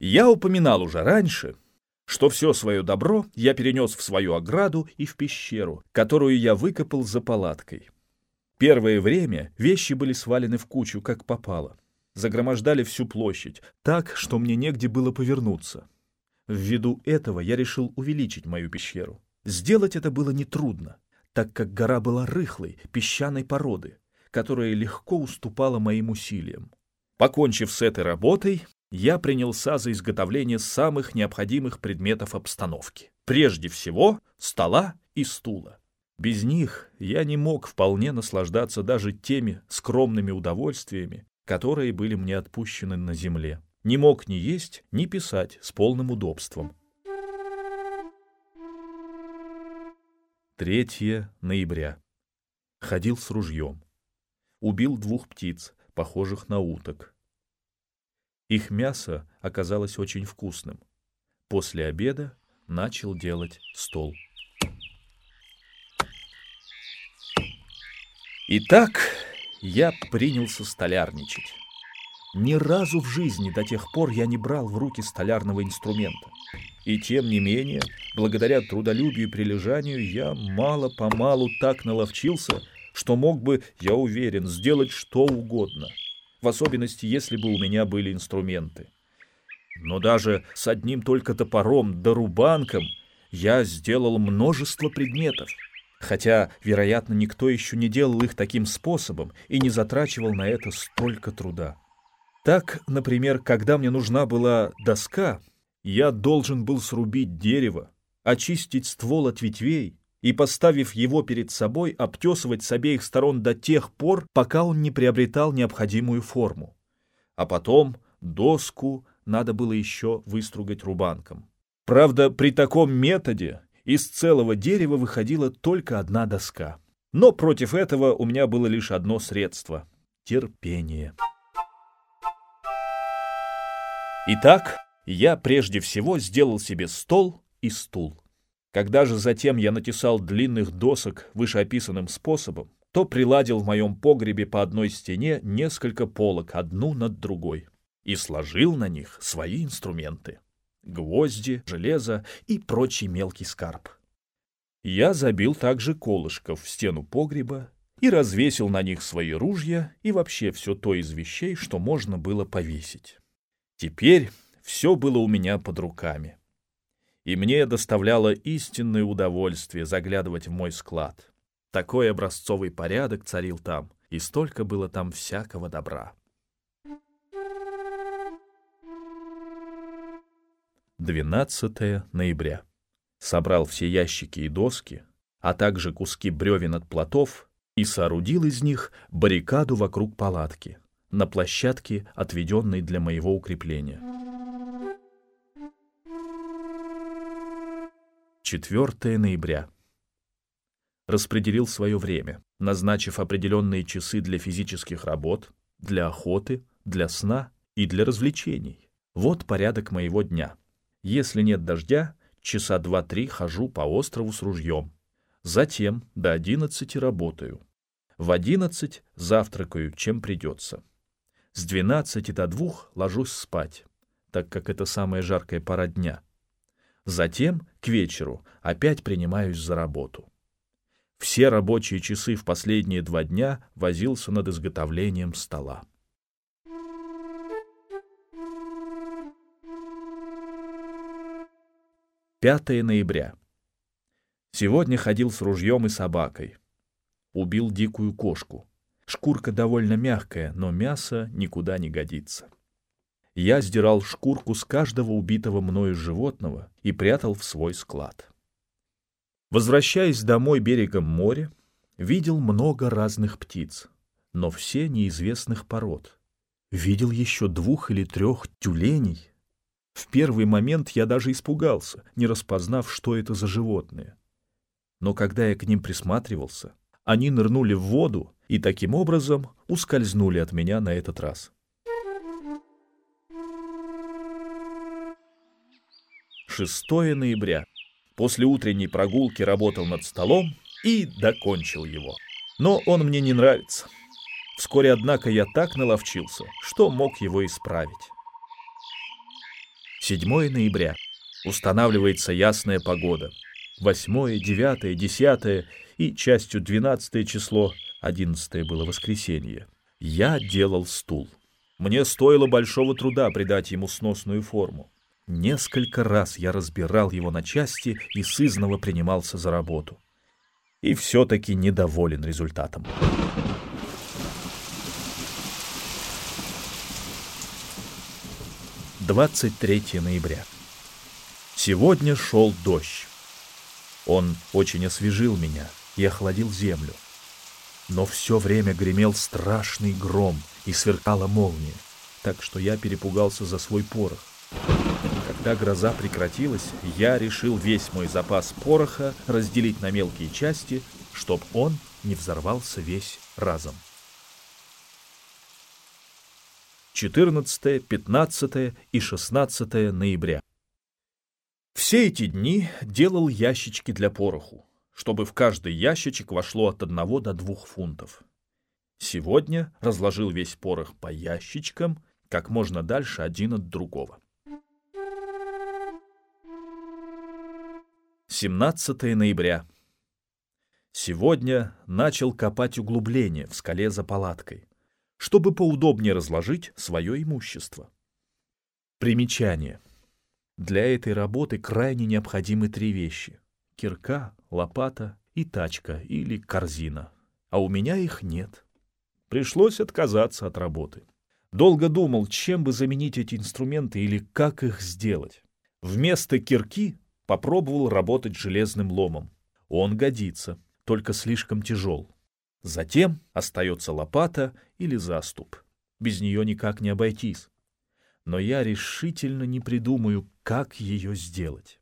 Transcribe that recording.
Я упоминал уже раньше, что все свое добро я перенес в свою ограду и в пещеру, которую я выкопал за палаткой. Первое время вещи были свалены в кучу, как попало. Загромождали всю площадь, так, что мне негде было повернуться. Ввиду этого я решил увеличить мою пещеру. Сделать это было нетрудно, так как гора была рыхлой, песчаной породы, которая легко уступала моим усилиям. Покончив с этой работой, я принялся за изготовление самых необходимых предметов обстановки. Прежде всего, стола и стула. Без них я не мог вполне наслаждаться даже теми скромными удовольствиями, которые были мне отпущены на земле. Не мог ни есть, ни писать с полным удобством. 3 ноября. Ходил с ружьем. Убил двух птиц, похожих на уток. Их мясо оказалось очень вкусным. После обеда начал делать стол. Итак, я принялся столярничать. Ни разу в жизни до тех пор я не брал в руки столярного инструмента. И тем не менее, благодаря трудолюбию и прилежанию, я мало-помалу так наловчился, что мог бы, я уверен, сделать что угодно, в особенности, если бы у меня были инструменты. Но даже с одним только топором да рубанком я сделал множество предметов, хотя, вероятно, никто еще не делал их таким способом и не затрачивал на это столько труда. Так, например, когда мне нужна была доска, я должен был срубить дерево, очистить ствол от ветвей и, поставив его перед собой, обтесывать с обеих сторон до тех пор, пока он не приобретал необходимую форму. А потом доску надо было еще выстругать рубанком. Правда, при таком методе из целого дерева выходила только одна доска. Но против этого у меня было лишь одно средство — терпение. Итак, я прежде всего сделал себе стол и стул. Когда же затем я натесал длинных досок вышеописанным способом, то приладил в моем погребе по одной стене несколько полок, одну над другой, и сложил на них свои инструменты — гвозди, железо и прочий мелкий скарб. Я забил также колышков в стену погреба и развесил на них свои ружья и вообще все то из вещей, что можно было повесить. Теперь все было у меня под руками. И мне доставляло истинное удовольствие заглядывать в мой склад. Такой образцовый порядок царил там, и столько было там всякого добра. 12 ноября. Собрал все ящики и доски, а также куски бревен от плотов и соорудил из них баррикаду вокруг палатки на площадке, отведенной для моего укрепления. 4 ноября. Распределил свое время, назначив определенные часы для физических работ, для охоты, для сна и для развлечений. Вот порядок моего дня. Если нет дождя, часа два-три хожу по острову с ружьем. Затем до одиннадцати работаю. В одиннадцать завтракаю, чем придется. С двенадцати до двух ложусь спать, так как это самая жаркая пора дня. Затем, к вечеру, опять принимаюсь за работу. Все рабочие часы в последние два дня возился над изготовлением стола. Пятое ноября. Сегодня ходил с ружьем и собакой. Убил дикую кошку. Шкурка довольно мягкая, но мясо никуда не годится. Я сдирал шкурку с каждого убитого мною животного и прятал в свой склад. Возвращаясь домой берегом моря, видел много разных птиц, но все неизвестных пород. Видел еще двух или трех тюленей. В первый момент я даже испугался, не распознав, что это за животные. Но когда я к ним присматривался, они нырнули в воду и таким образом ускользнули от меня на этот раз. Шестое ноября. После утренней прогулки работал над столом и докончил его. Но он мне не нравится. Вскоре, однако, я так наловчился, что мог его исправить. 7 ноября. Устанавливается ясная погода. 8, 9, 10 и частью 12 число, 11 было воскресенье. Я делал стул. Мне стоило большого труда придать ему сносную форму. Несколько раз я разбирал его на части и сызново принимался за работу. И все-таки недоволен результатом. Двадцать третье ноября. Сегодня шел дождь. Он очень освежил меня и охладил землю. Но все время гремел страшный гром и сверкала молния, так что я перепугался за свой порох. Когда гроза прекратилась, я решил весь мой запас пороха разделить на мелкие части, чтоб он не взорвался весь разом. 14, 15 и 16 ноября. Все эти дни делал ящички для пороху, чтобы в каждый ящичек вошло от одного до двух фунтов. Сегодня разложил весь порох по ящичкам, как можно дальше один от другого. 17 ноября. Сегодня начал копать углубление в скале за палаткой, чтобы поудобнее разложить свое имущество. Примечание. Для этой работы крайне необходимы три вещи — кирка, лопата и тачка или корзина. А у меня их нет. Пришлось отказаться от работы. Долго думал, чем бы заменить эти инструменты или как их сделать. Вместо кирки попробовал работать железным ломом. Он годится, только слишком тяжел. Затем остается лопата или заступ. Без нее никак не обойтись но я решительно не придумаю, как ее сделать.